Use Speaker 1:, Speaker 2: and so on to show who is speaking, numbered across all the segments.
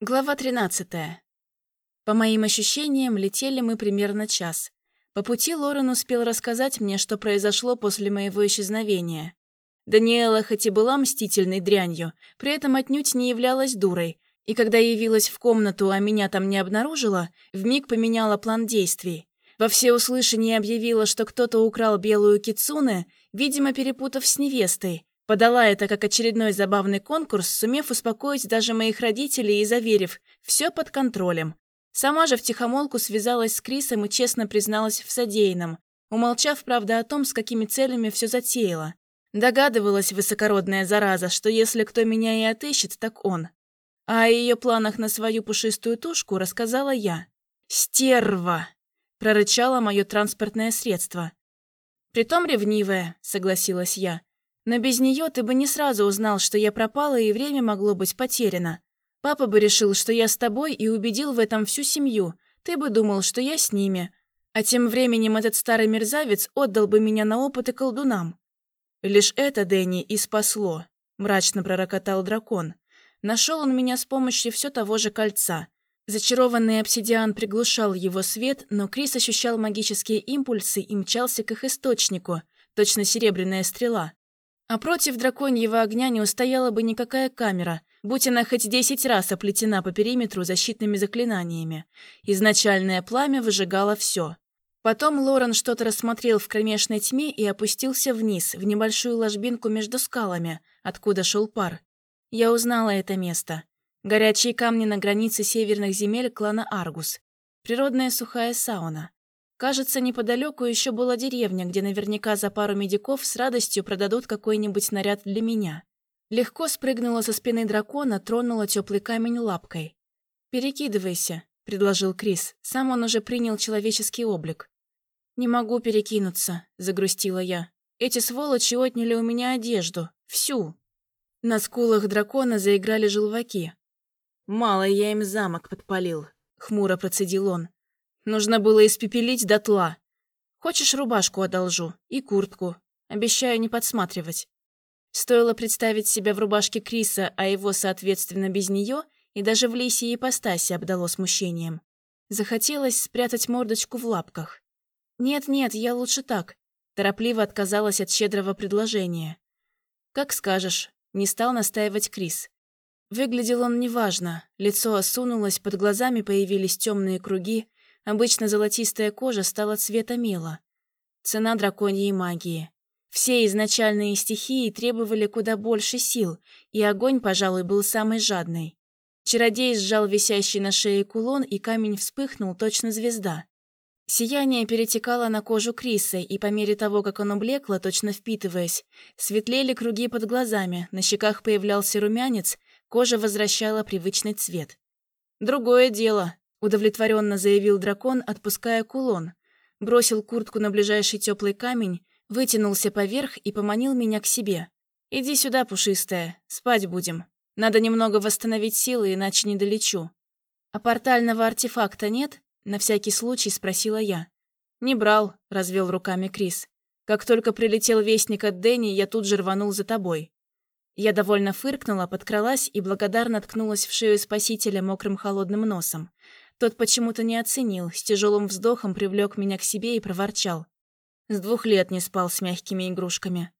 Speaker 1: Глава 13. По моим ощущениям, летели мы примерно час. По пути Лорен успел рассказать мне, что произошло после моего исчезновения. Даниэла хоть и была мстительной дрянью, при этом отнюдь не являлась дурой, и когда явилась в комнату, а меня там не обнаружила, вмиг поменяла план действий. Во всеуслышание объявила, что кто-то украл белую кицуне, видимо, перепутав с невестой, Подала это как очередной забавный конкурс, сумев успокоить даже моих родителей и заверив «все под контролем». Сама же втихомолку связалась с Крисом и честно призналась в содеянном, умолчав, правда, о том, с какими целями все затеяла. Догадывалась высокородная зараза, что если кто меня и отыщет, так он. А о ее планах на свою пушистую тушку рассказала я. «Стерва!» – прорычало мое транспортное средство. «Притом ревнивая», – согласилась я. Но без нее ты бы не сразу узнал, что я пропала и время могло быть потеряно. Папа бы решил, что я с тобой и убедил в этом всю семью. Ты бы думал, что я с ними. А тем временем этот старый мерзавец отдал бы меня на опыты колдунам. Лишь это Дэнни и спасло, мрачно пророкотал дракон. Нашел он меня с помощью все того же кольца. Зачарованный обсидиан приглушал его свет, но Крис ощущал магические импульсы и мчался к их источнику, точно серебряная стрела. А против драконьего огня не устояла бы никакая камера, будь она хоть десять раз оплетена по периметру защитными заклинаниями. Изначальное пламя выжигало все. Потом Лорен что-то рассмотрел в кромешной тьме и опустился вниз, в небольшую ложбинку между скалами, откуда шел пар. Я узнала это место. Горячие камни на границе северных земель клана Аргус. Природная сухая сауна. Кажется, неподалеку еще была деревня, где наверняка за пару медиков с радостью продадут какой-нибудь наряд для меня. Легко спрыгнула со спины дракона, тронула теплый камень лапкой. «Перекидывайся», — предложил Крис. Сам он уже принял человеческий облик. «Не могу перекинуться», — загрустила я. «Эти сволочи отняли у меня одежду. Всю». На скулах дракона заиграли желваки. «Мало я им замок подпалил», — хмуро процедил он. Нужно было испепелить дотла. Хочешь, рубашку одолжу и куртку. Обещаю не подсматривать. Стоило представить себя в рубашке Криса, а его, соответственно, без нее, и даже в лисьей ипостаси обдало смущением. Захотелось спрятать мордочку в лапках. «Нет-нет, я лучше так», – торопливо отказалась от щедрого предложения. «Как скажешь», – не стал настаивать Крис. Выглядел он неважно, лицо осунулось, под глазами появились темные круги, Обычно золотистая кожа стала цвета мела. Цена драконьей магии. Все изначальные стихии требовали куда больше сил, и огонь, пожалуй, был самый жадный. Чародей сжал висящий на шее кулон, и камень вспыхнул, точно звезда. Сияние перетекало на кожу Криса, и по мере того, как оно блекло, точно впитываясь, светлели круги под глазами, на щеках появлялся румянец, кожа возвращала привычный цвет. Другое дело, удовлетворенно заявил дракон, отпуская кулон. Бросил куртку на ближайший теплый камень, вытянулся поверх и поманил меня к себе. «Иди сюда, пушистая, спать будем. Надо немного восстановить силы, иначе не долечу». «А портального артефакта нет?» — на всякий случай спросила я. «Не брал», — развел руками Крис. «Как только прилетел вестник от Дэнни, я тут же рванул за тобой». Я довольно фыркнула, подкралась и благодарно ткнулась в шею спасителя мокрым холодным носом. Тот почему-то не оценил, с тяжелым вздохом привлек меня к себе и проворчал. С двух лет не спал с мягкими игрушками.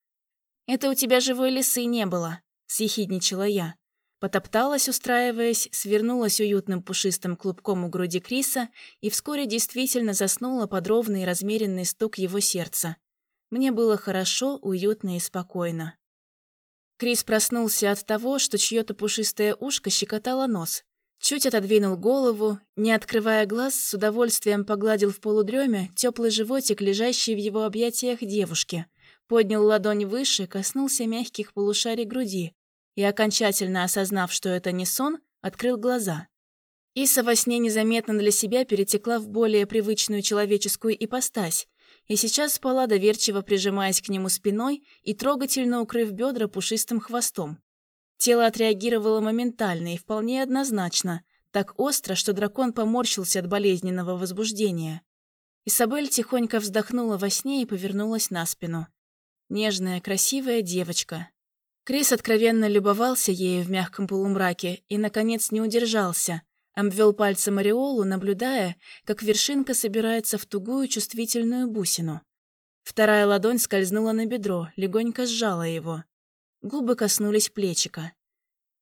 Speaker 1: «Это у тебя живой лисы не было», — съехидничала я. Потопталась, устраиваясь, свернулась уютным пушистым клубком у груди Криса и вскоре действительно заснула под ровный размеренный стук его сердца. Мне было хорошо, уютно и спокойно. Крис проснулся от того, что чьё-то пушистое ушко щекотало нос. Чуть отодвинул голову, не открывая глаз, с удовольствием погладил в полудреме теплый животик, лежащий в его объятиях девушки, поднял ладонь выше, коснулся мягких полушарий груди и, окончательно осознав, что это не сон, открыл глаза. Иса во сне незаметно для себя перетекла в более привычную человеческую ипостась, и сейчас спала доверчиво, прижимаясь к нему спиной и трогательно укрыв бедра пушистым хвостом. Тело отреагировало моментально и вполне однозначно, так остро, что дракон поморщился от болезненного возбуждения. Исабель тихонько вздохнула во сне и повернулась на спину. Нежная, красивая девочка. Крис откровенно любовался ею в мягком полумраке и, наконец, не удержался. Обвел пальцем ореолу, наблюдая, как вершинка собирается в тугую чувствительную бусину. Вторая ладонь скользнула на бедро, легонько сжала его. Губы коснулись плечика.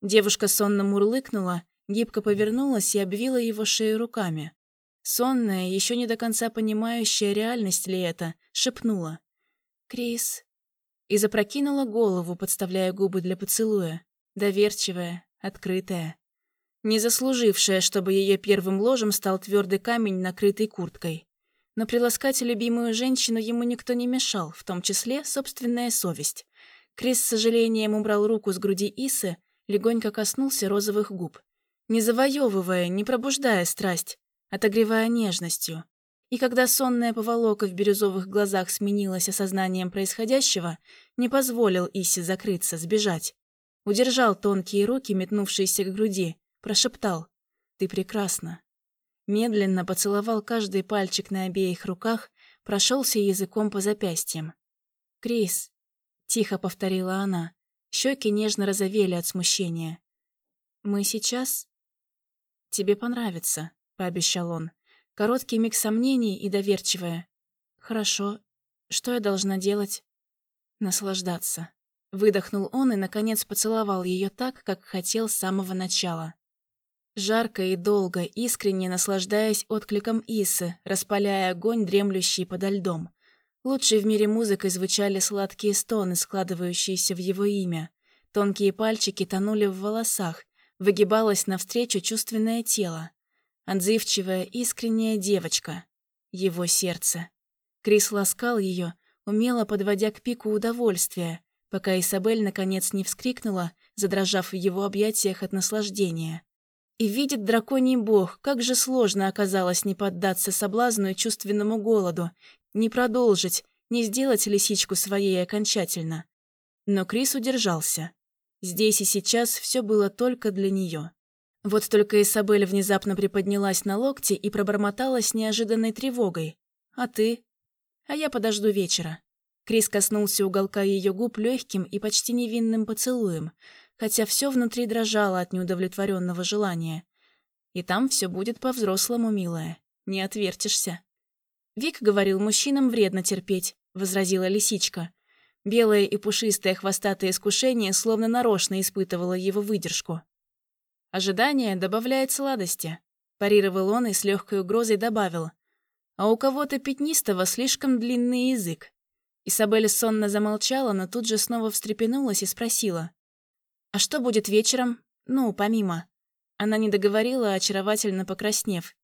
Speaker 1: Девушка сонно мурлыкнула, гибко повернулась и обвила его шею руками. Сонная, еще не до конца понимающая, реальность ли это, шепнула. «Крис, и запрокинула голову, подставляя губы для поцелуя. Доверчивая, открытая. Не заслужившая, чтобы ее первым ложем стал твердый камень, накрытый курткой. Но приласкать любимую женщину ему никто не мешал, в том числе собственная совесть. Крис с сожалением убрал руку с груди Исы, легонько коснулся розовых губ. Не завоевывая, не пробуждая страсть, отогревая нежностью. И когда сонная поволока в бирюзовых глазах сменилась осознанием происходящего, не позволил Исе закрыться, сбежать. Удержал тонкие руки, метнувшиеся к груди, прошептал «Ты прекрасна». Медленно поцеловал каждый пальчик на обеих руках, прошелся языком по запястьям. «Крис», — тихо повторила она, щеки нежно розовели от смущения. «Мы сейчас...» «Тебе понравится», — пообещал он. Короткий миг сомнений и доверчивая. «Хорошо. Что я должна делать?» «Наслаждаться». Выдохнул он и, наконец, поцеловал ее так, как хотел с самого начала. Жарко и долго, искренне наслаждаясь откликом Исы, распаляя огонь, дремлющий подо льдом. Лучшей в мире музыкой звучали сладкие стоны, складывающиеся в его имя. Тонкие пальчики тонули в волосах, выгибалось навстречу чувственное тело. Отзывчивая, искренняя девочка. Его сердце. Крис ласкал ее, умело подводя к пику удовольствия, пока Isabel наконец не вскрикнула, задрожав в его объятиях от наслаждения. И видит драконий бог, как же сложно оказалось не поддаться соблазну и чувственному голоду, не продолжить, не сделать лисичку своей окончательно. Но Крис удержался. Здесь и сейчас все было только для нее. Вот только Исабель внезапно приподнялась на локте и пробормотала с неожиданной тревогой. «А ты?» «А я подожду вечера». Крис коснулся уголка ее губ легким и почти невинным поцелуем, хотя все внутри дрожало от неудовлетворенного желания. И там все будет по-взрослому, милая. Не отвертишься. Вик говорил, мужчинам вредно терпеть, возразила лисичка. Белое и пушистое хвостатое искушение словно нарочно испытывало его выдержку. Ожидание добавляет сладости», – парировал он и с легкой угрозой добавил. «А у кого-то пятнистого слишком длинный язык». Исабель сонно замолчала, но тут же снова встрепенулась и спросила. «А что будет вечером? Ну, помимо?» Она не договорила, очаровательно покраснев.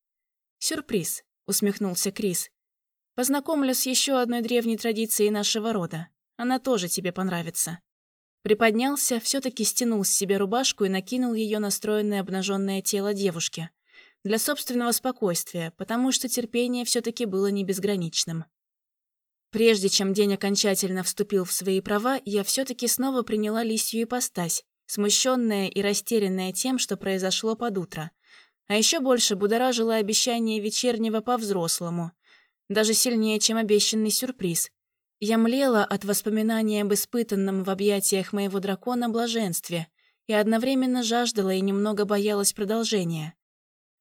Speaker 1: «Сюрприз», — усмехнулся Крис. «Познакомлю с еще одной древней традицией нашего рода. Она тоже тебе понравится». Приподнялся, все-таки стянул с себя рубашку и накинул ее на стройное обнаженное тело девушки. Для собственного спокойствия, потому что терпение все-таки было не безграничным. Прежде чем день окончательно вступил в свои права, я все-таки снова приняла лисью ипостась, смущенная и растерянная тем, что произошло под утро. А еще больше будоражило обещание вечернего по-взрослому. Даже сильнее, чем обещанный сюрприз. Я млела от воспоминания об испытанном в объятиях моего дракона блаженстве и одновременно жаждала и немного боялась продолжения.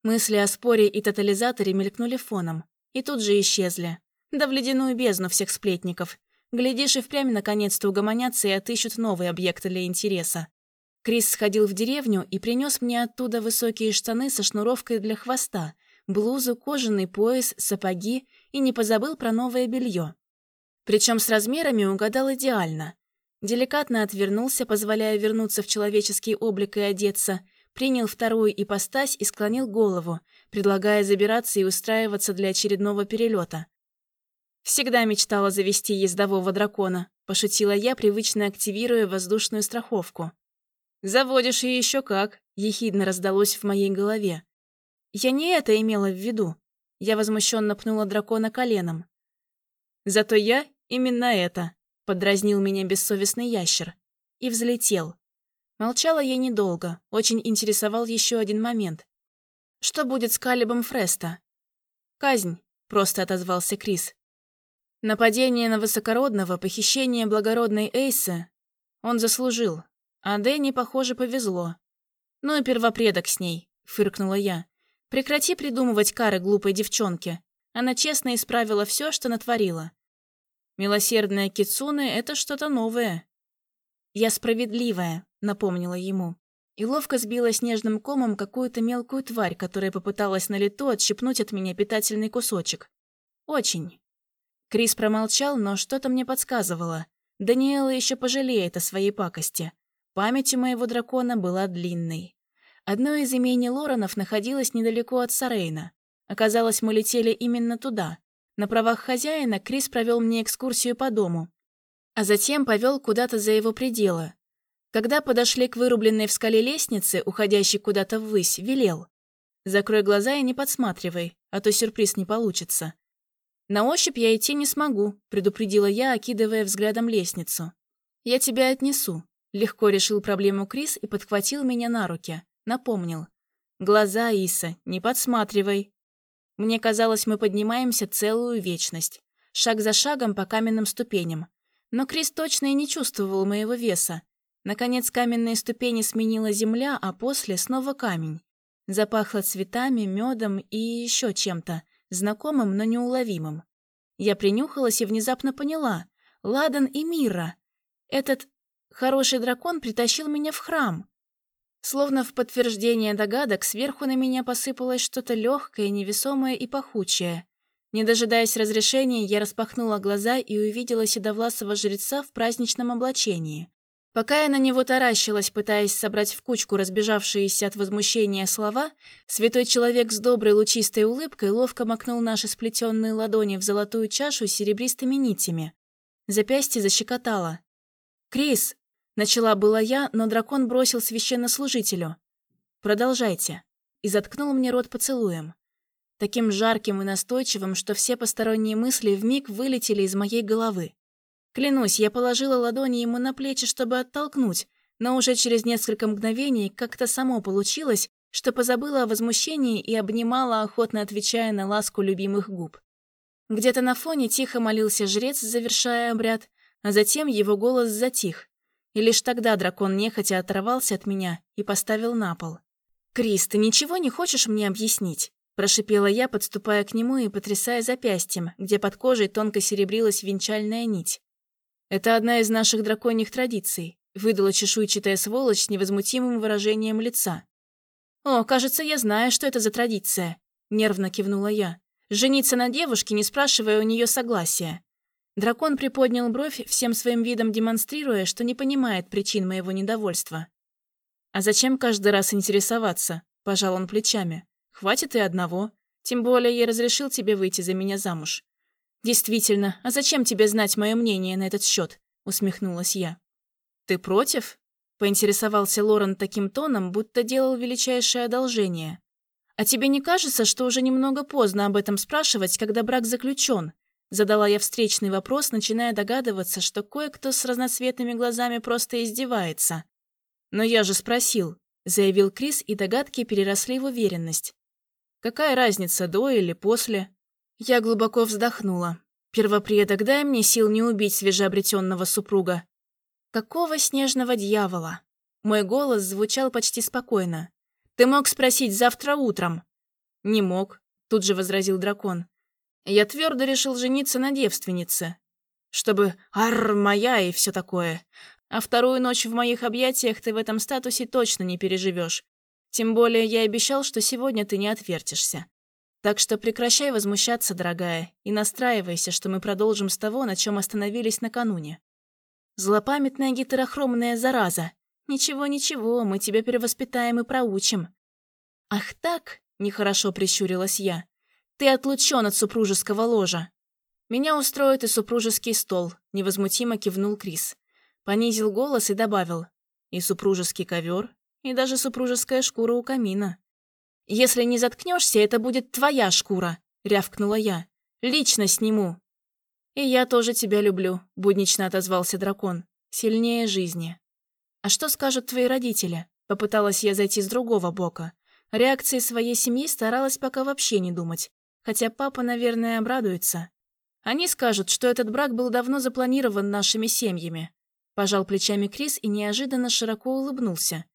Speaker 1: Мысли о споре и тотализаторе мелькнули фоном, и тут же исчезли. Да в ледяную бездну всех сплетников. Глядишь, и впрямь наконец-то угомонятся и отыщут новые объекты для интереса. Крис сходил в деревню и принес мне оттуда высокие штаны со шнуровкой для хвоста, блузу, кожаный пояс, сапоги и не позабыл про новое белье. Причем с размерами угадал идеально. Деликатно отвернулся, позволяя вернуться в человеческий облик и одеться, принял вторую ипостась и склонил голову, предлагая забираться и устраиваться для очередного перелета. «Всегда мечтала завести ездового дракона», – пошутила я, привычно активируя воздушную страховку. «Заводишь ее еще как», – ехидно раздалось в моей голове. «Я не это имела в виду». Я возмущенно пнула дракона коленом. Зато я именно это, подразнил меня бессовестный ящер. И взлетел. Молчала я недолго, очень интересовал еще один момент. Что будет с Калибом Фреста? Казнь, просто отозвался Крис. Нападение на высокородного, похищение благородной Эйсы он заслужил, А Дэнни, похоже, повезло. «Ну и первопредок с ней», — фыркнула я. «Прекрати придумывать кары глупой девчонке. Она честно исправила все, что натворила. Милосердная Кицуны — это что-то новое». «Я справедливая», — напомнила ему. И ловко сбила снежным комом какую-то мелкую тварь, которая попыталась на лету отщипнуть от меня питательный кусочек. «Очень». Крис промолчал, но что-то мне подсказывало. Даниэла еще пожалеет о своей пакости. Память у моего дракона была длинной. Одно из имений Лоранов находилось недалеко от Сарейна. Оказалось, мы летели именно туда. На правах хозяина Крис провел мне экскурсию по дому, а затем повел куда-то за его пределы. Когда подошли к вырубленной в скале лестнице, уходящей куда-то ввысь, велел. «Закрой глаза и не подсматривай, а то сюрприз не получится». «На ощупь я идти не смогу», — предупредила я, окидывая взглядом лестницу. «Я тебя отнесу», Легко решил проблему Крис и подхватил меня на руки. Напомнил. «Глаза, Иса, не подсматривай». Мне казалось, мы поднимаемся целую вечность. Шаг за шагом по каменным ступеням. Но Крис точно и не чувствовал моего веса. Наконец каменные ступени сменила земля, а после снова камень. Запахло цветами, медом и еще чем-то, знакомым, но неуловимым. Я принюхалась и внезапно поняла. Ладан и Мира. Этот Хороший дракон притащил меня в храм. Словно в подтверждение догадок, сверху на меня посыпалось что-то легкое, невесомое и пахучее. Не дожидаясь разрешения, я распахнула глаза и увидела седовласого жреца в праздничном облачении. Пока я на него таращилась, пытаясь собрать в кучку разбежавшиеся от возмущения слова, святой человек с доброй лучистой улыбкой ловко макнул наши сплетенные ладони в золотую чашу с серебристыми нитями. Запястье защекотало. «Крис!» Начала была я, но дракон бросил священнослужителю. «Продолжайте». И заткнул мне рот поцелуем. Таким жарким и настойчивым, что все посторонние мысли вмиг вылетели из моей головы. Клянусь, я положила ладони ему на плечи, чтобы оттолкнуть, но уже через несколько мгновений как-то само получилось, что позабыла о возмущении и обнимала, охотно отвечая на ласку любимых губ. Где-то на фоне тихо молился жрец, завершая обряд, а затем его голос затих, и лишь тогда дракон нехотя оторвался от меня и поставил на пол. «Крис, ты ничего не хочешь мне объяснить?» Прошипела я, подступая к нему и потрясая запястьем, где под кожей тонко серебрилась венчальная нить. «Это одна из наших драконьих традиций», — выдала чешуйчатая сволочь с невозмутимым выражением лица. «О, кажется, я знаю, что это за традиция», — нервно кивнула я. «Жениться на девушке, не спрашивая у нее согласия. Дракон приподнял бровь, всем своим видом демонстрируя, что не понимает причин моего недовольства. «А зачем каждый раз интересоваться?» – пожал он плечами. «Хватит и одного. Тем более я разрешил тебе выйти за меня замуж». «Действительно, а зачем тебе знать мое мнение на этот счет? усмехнулась я. «Ты против?» – поинтересовался Лорен таким тоном, будто делал величайшее одолжение. «А тебе не кажется, что уже немного поздно об этом спрашивать, когда брак заключен?» Задала я встречный вопрос, начиная догадываться, что кое-кто с разноцветными глазами просто издевается. «Но я же спросил», — заявил Крис, и догадки переросли в уверенность. «Какая разница, до или после?» Я глубоко вздохнула. «Первопредок, дай мне сил не убить свежеобретенного супруга». «Какого снежного дьявола?» Мой голос звучал почти спокойно. «Ты мог спросить завтра утром». «Не мог», — тут же возразил дракон. Я твердо решил жениться на девственнице, чтобы «Арр, моя» и все такое. А вторую ночь в моих объятиях ты в этом статусе точно не переживешь. Тем более я обещал, что сегодня ты не отвертишься. Так что прекращай возмущаться, дорогая, и настраивайся, что мы продолжим с того, на чем остановились накануне. Злопамятная гетерохромная зараза. Ничего-ничего, мы тебя перевоспитаем и проучим. Ах так, нехорошо прищурилась я. Ты отлучен от супружеского ложа. Меня устроит и супружеский стол, невозмутимо кивнул Крис. Понизил голос и добавил. И супружеский ковер, и даже супружеская шкура у камина. Если не заткнешься, это будет твоя шкура, рявкнула я. Лично сниму. И я тоже тебя люблю, буднично отозвался дракон. Сильнее жизни. А что скажут твои родители? Попыталась я зайти с другого бока. Реакции своей семьи старалась пока вообще не думать. Хотя папа, наверное, обрадуется. Они скажут, что этот брак был давно запланирован нашими семьями. Пожал плечами Крис и неожиданно широко улыбнулся.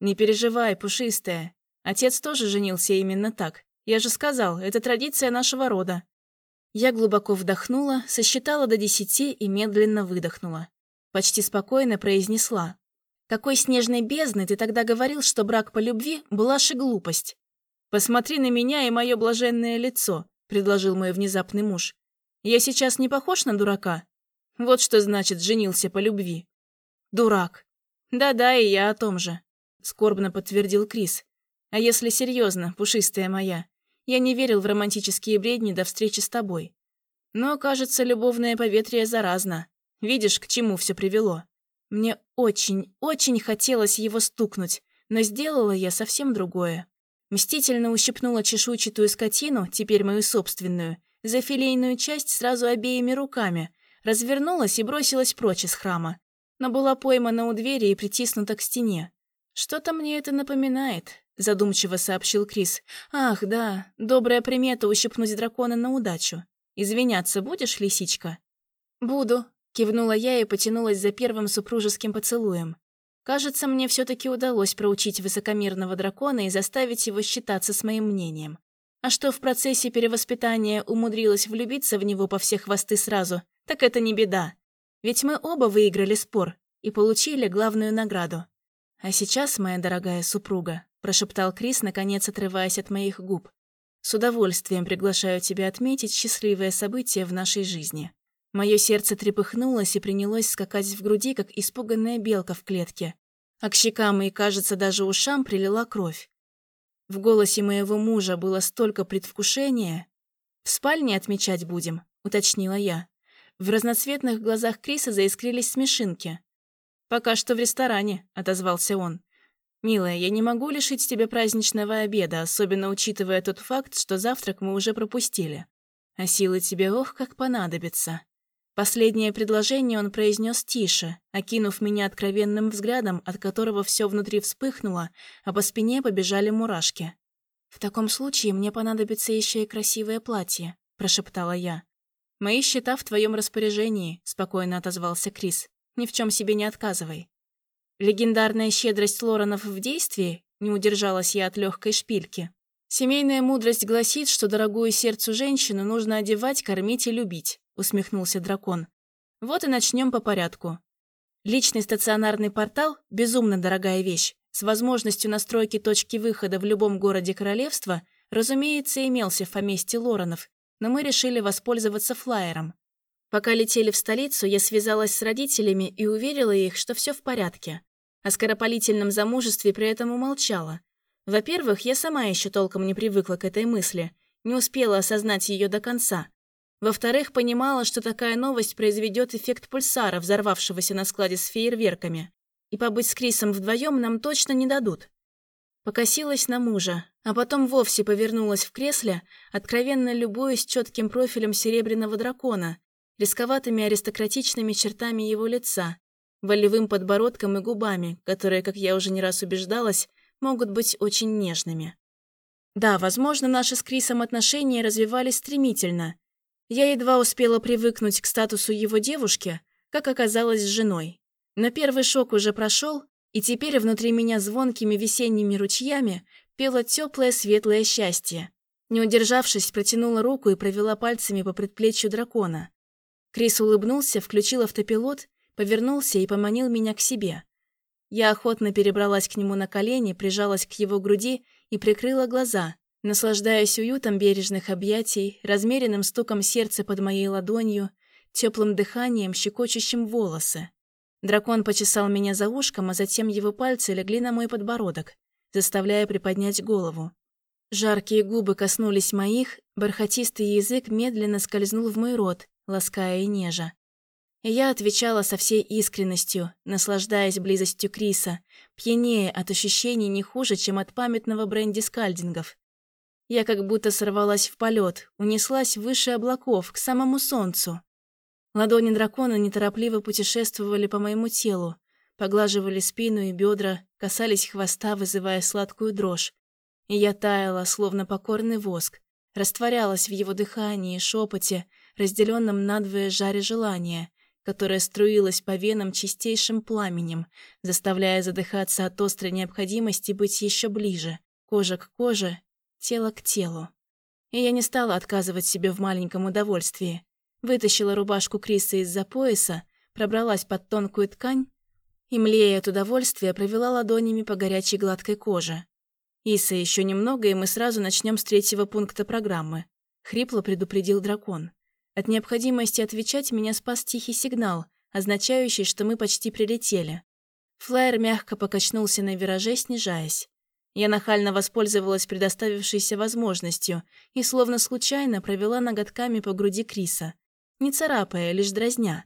Speaker 1: «Не переживай, пушистая. Отец тоже женился именно так. Я же сказал, это традиция нашего рода». Я глубоко вдохнула, сосчитала до десяти и медленно выдохнула. Почти спокойно произнесла. «Какой снежной бездны ты тогда говорил, что брак по любви – и глупость?» «Посмотри на меня и мое блаженное лицо», – предложил мой внезапный муж. «Я сейчас не похож на дурака?» Вот что значит «женился по любви». Дурак. Да-да, и я о том же. Скорбно подтвердил Крис. А если серьезно, пушистая моя, я не верил в романтические бредни до встречи с тобой. Но, кажется, любовное поветрие заразно. Видишь, к чему все привело. Мне очень, очень хотелось его стукнуть, но сделала я совсем другое. Мстительно ущипнула чешуйчатую скотину, теперь мою собственную, за филейную часть сразу обеими руками, развернулась и бросилась прочь из храма, но была поймана у двери и притиснута к стене. «Что-то мне это напоминает», — задумчиво сообщил Крис. «Ах, да, добрая примета ущипнуть дракона на удачу. Извиняться будешь, лисичка?» «Буду», — кивнула я и потянулась за первым супружеским поцелуем. Кажется, мне все таки удалось проучить высокомерного дракона и заставить его считаться с моим мнением. А что в процессе перевоспитания умудрилась влюбиться в него по все хвосты сразу, так это не беда. Ведь мы оба выиграли спор и получили главную награду. А сейчас, моя дорогая супруга, прошептал Крис, наконец отрываясь от моих губ. С удовольствием приглашаю тебя отметить счастливое событие в нашей жизни. Мое сердце трепыхнулось и принялось скакать в груди, как испуганная белка в клетке. А к щекам и, кажется, даже ушам прилила кровь. В голосе моего мужа было столько предвкушения. «В спальне отмечать будем», — уточнила я. В разноцветных глазах Криса заискрились смешинки. «Пока что в ресторане», — отозвался он. «Милая, я не могу лишить тебя праздничного обеда, особенно учитывая тот факт, что завтрак мы уже пропустили. А силы тебе ох, как понадобится». Последнее предложение он произнес тише, окинув меня откровенным взглядом, от которого все внутри вспыхнуло, а по спине побежали мурашки. «В таком случае мне понадобится еще и красивое платье», – прошептала я. «Мои счета в твоем распоряжении», — спокойно отозвался Крис. «Ни в чем себе не отказывай». Легендарная щедрость Лоранов в действии не удержалась я от легкой шпильки. «Семейная мудрость гласит, что дорогую сердцу женщину нужно одевать, кормить и любить», — усмехнулся дракон. «Вот и начнем по порядку. Личный стационарный портал — безумно дорогая вещь. С возможностью настройки точки выхода в любом городе королевства, разумеется, имелся в поместье Лоранов, но мы решили воспользоваться флайером. Пока летели в столицу, я связалась с родителями и уверила их, что все в порядке. О скоропалительном замужестве при этом умолчала. Во-первых, я сама еще толком не привыкла к этой мысли, не успела осознать ее до конца. Во-вторых, понимала, что такая новость произведет эффект пульсара, взорвавшегося на складе с фейерверками. И побыть с Крисом вдвоем нам точно не дадут. Покосилась на мужа, а потом вовсе повернулась в кресле, откровенно любуясь четким профилем серебряного дракона, рисковатыми аристократичными чертами его лица, волевым подбородком и губами, которые, как я уже не раз убеждалась, могут быть очень нежными. Да, возможно, наши с Крисом отношения развивались стремительно. Я едва успела привыкнуть к статусу его девушки, как оказалась женой. Но первый шок уже прошел, и теперь внутри меня звонкими весенними ручьями пело теплое светлое счастье. Не удержавшись, протянула руку и провела пальцами по предплечью дракона. Крис улыбнулся, включил автопилот, повернулся и поманил меня к себе. Я охотно перебралась к нему на колени, прижалась к его груди и прикрыла глаза, наслаждаясь уютом бережных объятий, размеренным стуком сердца под моей ладонью, теплым дыханием, щекочущим волосы. Дракон почесал меня за ушком, а затем его пальцы легли на мой подбородок, заставляя приподнять голову. Жаркие губы коснулись моих, бархатистый язык медленно скользнул в мой рот, лаская и нежа. И я отвечала со всей искренностью, наслаждаясь близостью Криса, пьянее от ощущений не хуже, чем от памятного бренди скальдингов. Я как будто сорвалась в полет, унеслась выше облаков, к самому солнцу. Ладони дракона неторопливо путешествовали по моему телу, поглаживали спину и бедра, касались хвоста, вызывая сладкую дрожь. И я таяла, словно покорный воск, растворялась в его дыхании, шепоте, разделенном надвое жаре желания, которая струилась по венам чистейшим пламенем, заставляя задыхаться от острой необходимости быть еще ближе, кожа к коже, тело к телу. И я не стала отказывать себе в маленьком удовольствии. Вытащила рубашку Криса из-за пояса, пробралась под тонкую ткань и, млея от удовольствия, провела ладонями по горячей гладкой коже. «Иса, еще немного, и мы сразу начнем с третьего пункта программы», — хрипло предупредил дракон. От необходимости отвечать меня спас тихий сигнал, означающий, что мы почти прилетели. Флайер мягко покачнулся на вираже, снижаясь. Я нахально воспользовалась предоставившейся возможностью и словно случайно провела ноготками по груди Криса. Не царапая, лишь дразня.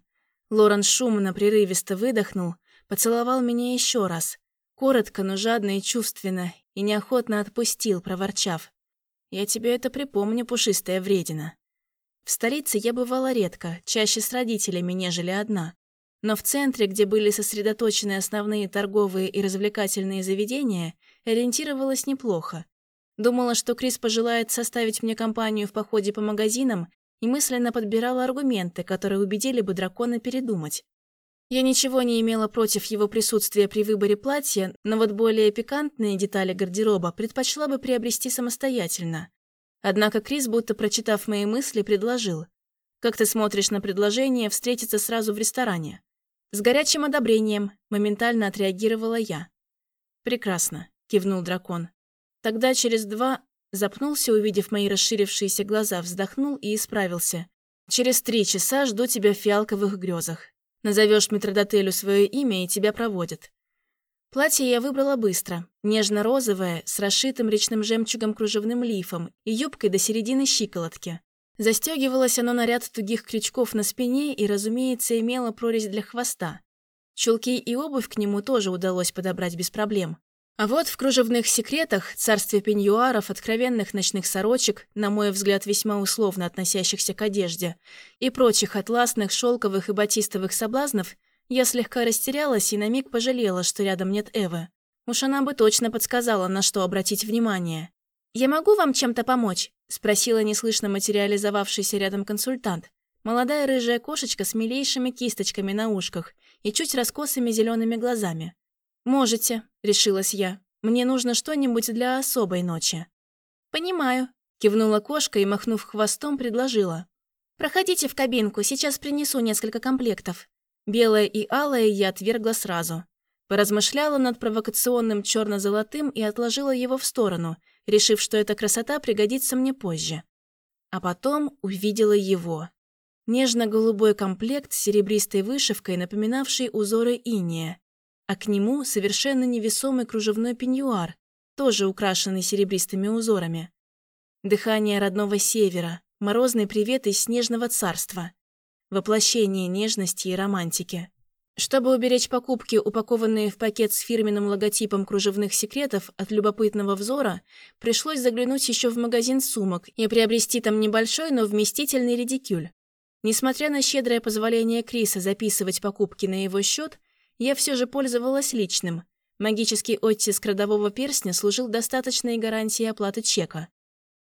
Speaker 1: Лорен шумно, прерывисто выдохнул, поцеловал меня еще раз. Коротко, но жадно и чувственно, и неохотно отпустил, проворчав. «Я тебе это припомню, пушистая вредина». В столице я бывала редко, чаще с родителями, нежели одна. Но в центре, где были сосредоточены основные торговые и развлекательные заведения, ориентировалась неплохо. Думала, что Крис пожелает составить мне компанию в походе по магазинам и мысленно подбирала аргументы, которые убедили бы дракона передумать. Я ничего не имела против его присутствия при выборе платья, но вот более пикантные детали гардероба предпочла бы приобрести самостоятельно. Однако Крис, будто прочитав мои мысли, предложил. «Как ты смотришь на предложение встретиться сразу в ресторане?» «С горячим одобрением», — моментально отреагировала я. «Прекрасно», — кивнул дракон. Тогда через два запнулся, увидев мои расширившиеся глаза, вздохнул и исправился. «Через три часа жду тебя в фиалковых грезах. Назовешь метродотелю свое имя, и тебя проводят. Платье я выбрала быстро, нежно-розовое, с расшитым речным жемчугом кружевным лифом и юбкой до середины щиколотки. Застегивалось оно на ряд тугих крючков на спине и, разумеется, имело прорезь для хвоста. Чулки и обувь к нему тоже удалось подобрать без проблем. А вот в кружевных секретах, царстве пеньюаров, откровенных ночных сорочек, на мой взгляд, весьма условно относящихся к одежде, и прочих атласных, шелковых и батистовых соблазнов, я слегка растерялась и на миг пожалела, что рядом нет Эвы. Уж она бы точно подсказала, на что обратить внимание. «Я могу вам чем-то помочь?» – спросила неслышно материализовавшийся рядом консультант. Молодая рыжая кошечка с милейшими кисточками на ушках и чуть раскосыми зелеными глазами. «Можете», — решилась я. «Мне нужно что-нибудь для особой ночи». «Понимаю», — кивнула кошка и, махнув хвостом, предложила. «Проходите в кабинку, сейчас принесу несколько комплектов». Белое и алое я отвергла сразу. Поразмышляла над провокационным черно-золотым и отложила его в сторону, решив, что эта красота пригодится мне позже. А потом увидела его. Нежно-голубой комплект с серебристой вышивкой, напоминавший узоры иния а к нему совершенно невесомый кружевной пеньюар, тоже украшенный серебристыми узорами. Дыхание родного севера, морозный привет из снежного царства, воплощение нежности и романтики. Чтобы уберечь покупки, упакованные в пакет с фирменным логотипом кружевных секретов от любопытного взора, пришлось заглянуть еще в магазин сумок и приобрести там небольшой, но вместительный редикюль. Несмотря на щедрое позволение Криса записывать покупки на его счет, я все же пользовалась личным. Магический оттиск родового перстня служил достаточной гарантией оплаты чека.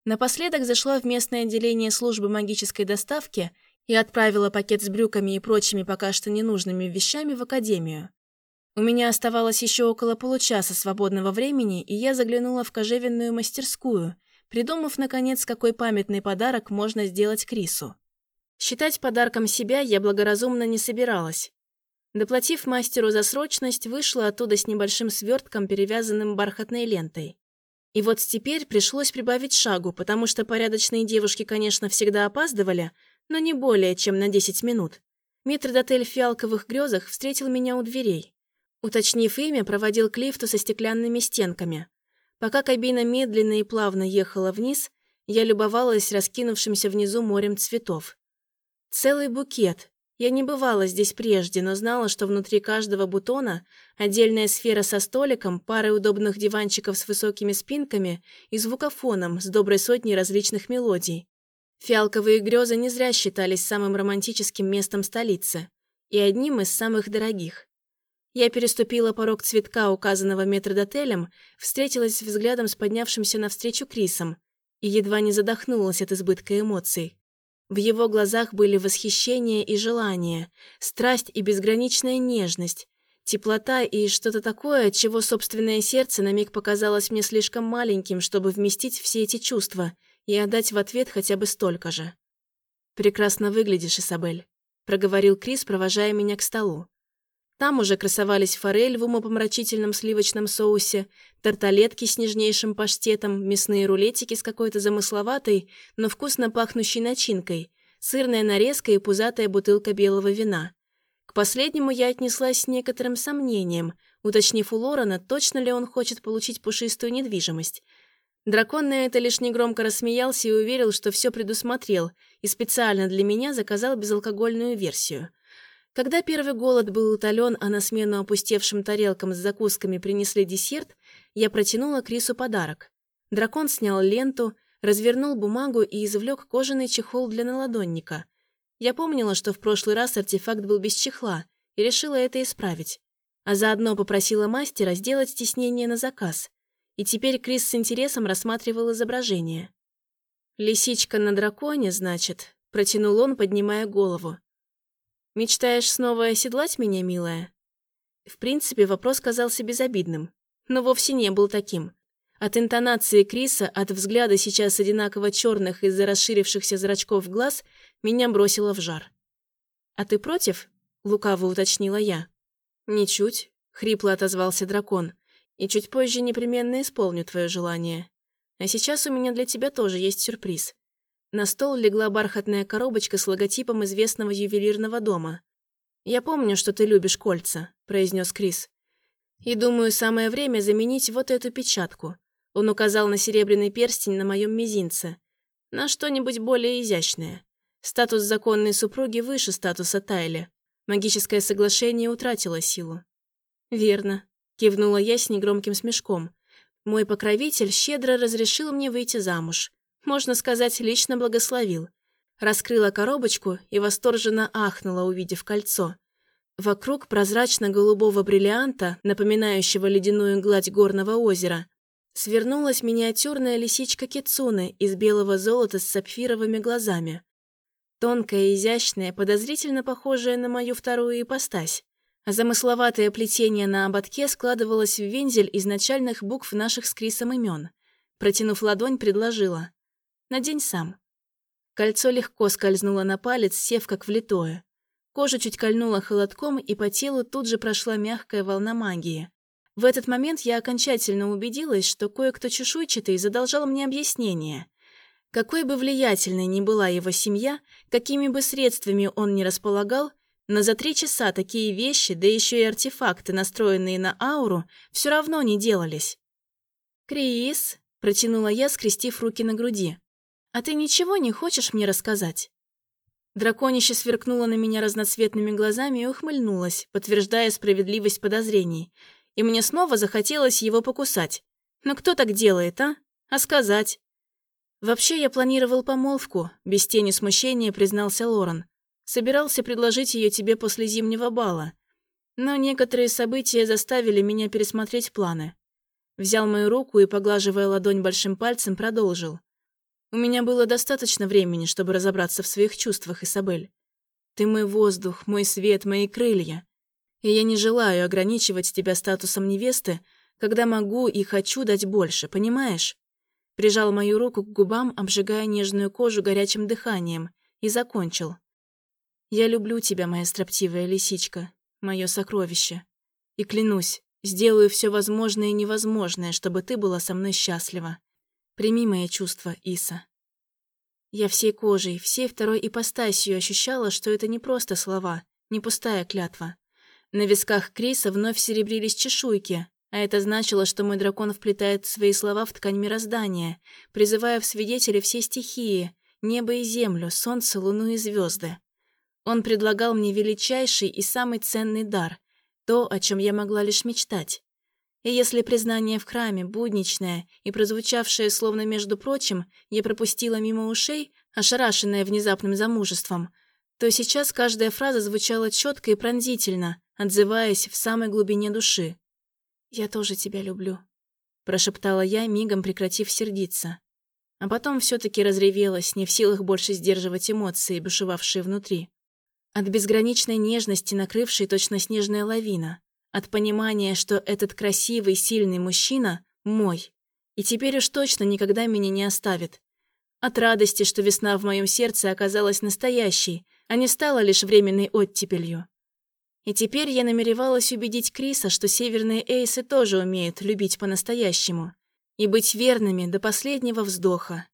Speaker 1: Напоследок зашла в местное отделение службы магической доставки и отправила пакет с брюками и прочими пока что ненужными вещами в академию. У меня оставалось еще около получаса свободного времени, и я заглянула в кожевенную мастерскую, придумав, наконец, какой памятный подарок можно сделать Крису. Считать подарком себя я благоразумно не собиралась. Доплатив мастеру за срочность, вышла оттуда с небольшим свертком, перевязанным бархатной лентой. И вот теперь пришлось прибавить шагу, потому что порядочные девушки, конечно, всегда опаздывали, но не более, чем на 10 минут. Метрдотель в фиалковых грезах встретил меня у дверей. Уточнив имя, проводил к лифту со стеклянными стенками. Пока кабина медленно и плавно ехала вниз, я любовалась раскинувшимся внизу морем цветов. Целый букет, я не бывала здесь прежде, но знала, что внутри каждого бутона отдельная сфера со столиком, парой удобных диванчиков с высокими спинками и звукофоном с доброй сотней различных мелодий. Фиалковые грезы не зря считались самым романтическим местом столицы и одним из самых дорогих. Я переступила порог цветка, указанного метрдотелем, встретилась взглядом с поднявшимся навстречу Крисом и едва не задохнулась от избытка эмоций. В его глазах были восхищение и желание, страсть и безграничная нежность, теплота и что-то такое, чего собственное сердце на миг показалось мне слишком маленьким, чтобы вместить все эти чувства и отдать в ответ хотя бы столько же. «Прекрасно выглядишь, Исабель», — проговорил Крис, провожая меня к столу. Там уже красовались форель в умопомрачительном сливочном соусе, тарталетки с нежнейшим паштетом, мясные рулетики с какой-то замысловатой, но вкусно пахнущей начинкой, сырная нарезка и пузатая бутылка белого вина. К последнему я отнеслась с некоторым сомнением, уточнив у Лорена, точно ли он хочет получить пушистую недвижимость. Дракон на это лишь негромко рассмеялся и уверил, что все предусмотрел, и специально для меня заказал безалкогольную версию. Когда первый голод был утолен, а на смену опустевшим тарелкам с закусками принесли десерт, я протянула Крису подарок. Дракон снял ленту, развернул бумагу и извлек кожаный чехол для наладонника – я помнила, что в прошлый раз артефакт был без чехла, и решила это исправить. А заодно попросила мастера сделать стеснение на заказ. И теперь Крис с интересом рассматривал изображение. «Лисичка на драконе, значит?» – протянул он, поднимая голову. «Мечтаешь снова оседлать меня, милая?» В принципе, вопрос казался безобидным, но вовсе не был таким. От интонации Криса, от взгляда сейчас одинаково черных из-за расширившихся зрачков глаз – меня бросило в жар. «А ты против?» — лукаво уточнила я. «Ничуть», — хрипло отозвался дракон. «И чуть позже непременно исполню твое желание. А сейчас у меня для тебя тоже есть сюрприз». На стол легла бархатная коробочка с логотипом известного ювелирного дома. «Я помню, что ты любишь кольца», — произнес Крис. «И думаю, самое время заменить вот эту печатку». Он указал на серебряный перстень на моем мизинце. «На что-нибудь более изящное. Статус законной супруги выше статуса Тайли. Магическое соглашение утратило силу. «Верно», — кивнула я с негромким смешком. «Мой покровитель щедро разрешил мне выйти замуж. Можно сказать, лично благословил. Раскрыла коробочку и восторженно ахнула, увидев кольцо. Вокруг прозрачно-голубого бриллианта, напоминающего ледяную гладь горного озера, свернулась миниатюрная лисичка Кицуны из белого золота с сапфировыми глазами. Тонкая, изящная, подозрительно похожая на мою вторую ипостась. Замысловатое плетение на ободке складывалось в вензель изначальных букв наших с Крисом имен. Протянув ладонь, предложила. «Надень сам». Кольцо легко скользнуло на палец, сев как влитое. Кожа чуть кольнула холодком, и по телу тут же прошла мягкая волна магии. В этот момент я окончательно убедилась, что кое-кто чешуйчатый задолжал мне объяснение. Какой бы влиятельной ни была его семья, какими бы средствами он ни располагал, но за три часа такие вещи, да еще и артефакты, настроенные на ауру, все равно не делались. «Крис», — протянула я, скрестив руки на груди, — «а ты ничего не хочешь мне рассказать?» Драконище сверкнуло на меня разноцветными глазами и ухмыльнулось, подтверждая справедливость подозрений. И мне снова захотелось его покусать. Но кто так делает, а? А сказать? «Вообще я планировал помолвку», — без тени смущения признался Лорен. «Собирался предложить ее тебе после зимнего бала. Но некоторые события заставили меня пересмотреть планы». Взял мою руку и, поглаживая ладонь большим пальцем, продолжил. «У меня было достаточно времени, чтобы разобраться в своих чувствах, Исабель. Ты мой воздух, мой свет, мои крылья. И я не желаю ограничивать тебя статусом невесты, когда могу и хочу дать больше, понимаешь?» Прижал мою руку к губам, обжигая нежную кожу горячим дыханием, и закончил. «Я люблю тебя, моя строптивая лисичка, мое сокровище. И клянусь, сделаю все возможное и невозможное, чтобы ты была со мной счастлива. Прими мои чувства, Иса». Я всей кожей, всей второй ипостасью ощущала, что это не просто слова, не пустая клятва. На висках Криса вновь серебрились чешуйки, а это значило, что мой дракон вплетает свои слова в ткань мироздания, призывая в свидетели все стихии, небо и землю, солнце, луну и звезды. Он предлагал мне величайший и самый ценный дар, то, о чем я могла лишь мечтать. И если признание в храме, будничное и прозвучавшее словно между прочим, я пропустила мимо ушей, ошарашенная внезапным замужеством, то сейчас каждая фраза звучала четко и пронзительно, отзываясь в самой глубине души. «Я тоже тебя люблю», — прошептала я, мигом прекратив сердиться. А потом все таки разревелась, не в силах больше сдерживать эмоции, бушевавшие внутри. От безграничной нежности, накрывшей точно снежная лавина. От понимания, что этот красивый, сильный мужчина мой. И теперь уж точно никогда меня не оставит. От радости, что весна в моем сердце оказалась настоящей, а не стала лишь временной оттепелью. И теперь я намеревалась убедить Криса, что северные эйсы тоже умеют любить по-настоящему и быть верными до последнего вздоха.